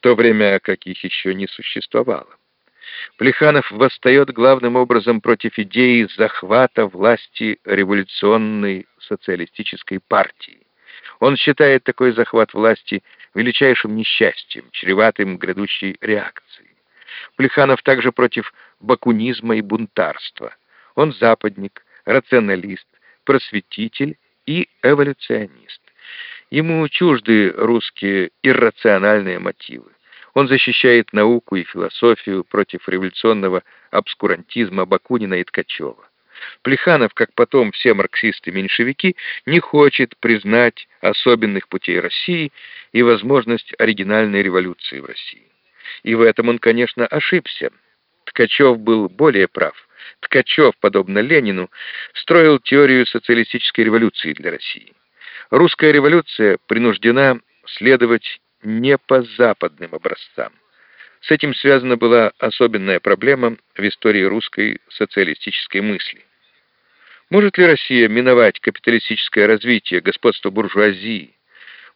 то время как их еще не существовало. Плеханов восстает главным образом против идеи захвата власти революционной социалистической партии. Он считает такой захват власти величайшим несчастьем, чреватым грядущей реакцией. Плеханов также против бакунизма и бунтарства. Он западник, рационалист, просветитель и эволюционист. Ему чужды русские иррациональные мотивы. Он защищает науку и философию против революционного обскурантизма Бакунина и Ткачева. Плеханов, как потом все марксисты-меньшевики, не хочет признать особенных путей России и возможность оригинальной революции в России. И в этом он, конечно, ошибся. Ткачев был более прав. Ткачев, подобно Ленину, строил теорию социалистической революции для России. Русская революция принуждена следовать не по западным образцам. С этим связана была особенная проблема в истории русской социалистической мысли. Может ли Россия миновать капиталистическое развитие, господство буржуазии?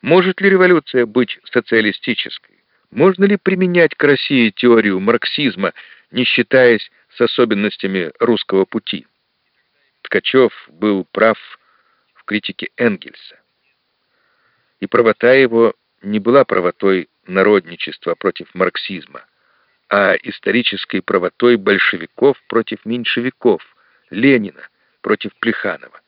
Может ли революция быть социалистической? Можно ли применять к России теорию марксизма, не считаясь с особенностями русского пути? Ткачев был прав в критике Энгельса. И правота его не была правотой народничества против марксизма, а исторической правотой большевиков против меньшевиков, Ленина против Плеханова.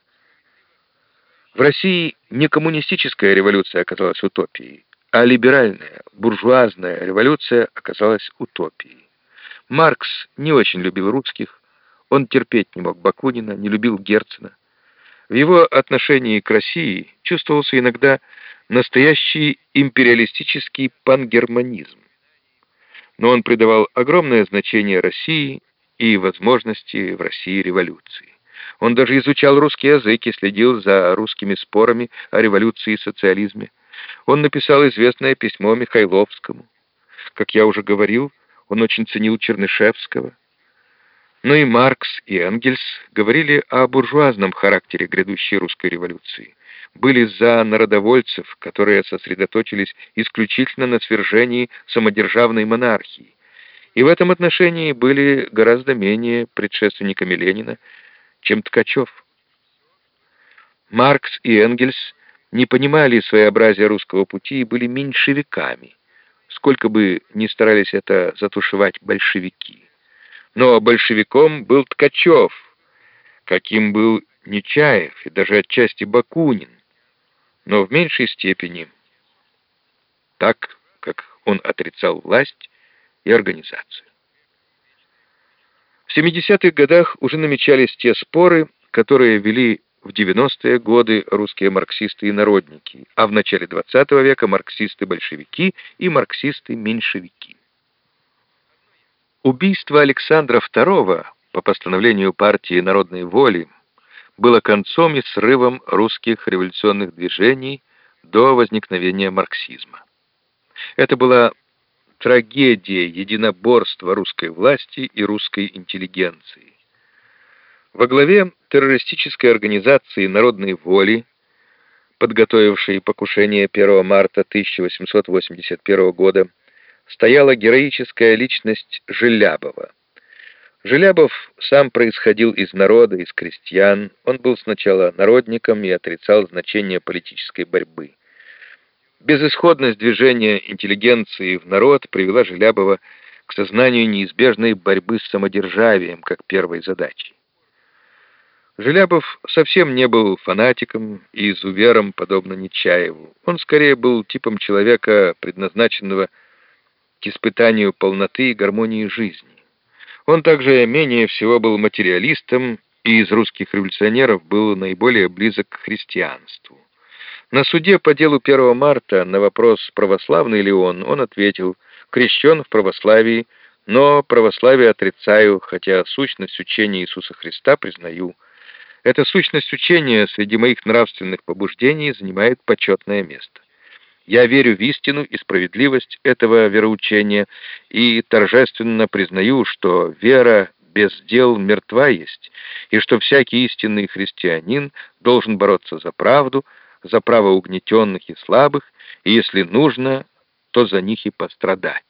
В России не коммунистическая революция оказалась утопией, а либеральная, буржуазная революция оказалась утопией. Маркс не очень любил русских, он терпеть не мог Бакунина, не любил Герцена. В его отношении к России чувствовался иногда настоящий империалистический пангерманизм. Но он придавал огромное значение России и возможности в России революции. Он даже изучал русский язык и следил за русскими спорами о революции и социализме. Он написал известное письмо Михайловскому. Как я уже говорил, он очень ценил Чернышевского. Но и Маркс, и Энгельс говорили о буржуазном характере грядущей русской революции были за народовольцев, которые сосредоточились исключительно на свержении самодержавной монархии, и в этом отношении были гораздо менее предшественниками Ленина, чем Ткачев. Маркс и Энгельс не понимали своеобразия русского пути и были меньшевиками, сколько бы ни старались это затушевать большевики. Но большевиком был Ткачев, каким был Нечаев и даже отчасти Бакунин но в меньшей степени, так как он отрицал власть и организацию. В 70-х годах уже намечались те споры, которые вели в 90-е годы русские марксисты и народники, а в начале 20 века марксисты-большевики и марксисты-меньшевики. Убийство Александра II по постановлению партии народной воли было концом и срывом русских революционных движений до возникновения марксизма. Это была трагедия единоборства русской власти и русской интеллигенции. Во главе террористической организации народной воли, подготовившей покушение 1 марта 1881 года, стояла героическая личность Желябова, Желябов сам происходил из народа, из крестьян. Он был сначала народником и отрицал значение политической борьбы. Безысходность движения интеллигенции в народ привела Желябова к сознанию неизбежной борьбы с самодержавием как первой задачей. Желябов совсем не был фанатиком и изувером, подобно Нечаеву. Он скорее был типом человека, предназначенного испытанию полноты и гармонии жизни. Он также менее всего был материалистом и из русских революционеров был наиболее близок к христианству. На суде по делу 1 марта на вопрос, православный ли он, он ответил, крещен в православии, но православие отрицаю, хотя сущность учения Иисуса Христа признаю. Эта сущность учения среди моих нравственных побуждений занимает почетное место. Я верю в истину и справедливость этого вероучения и торжественно признаю, что вера без дел мертва есть, и что всякий истинный христианин должен бороться за правду, за право угнетенных и слабых, и, если нужно, что за них и пострадать.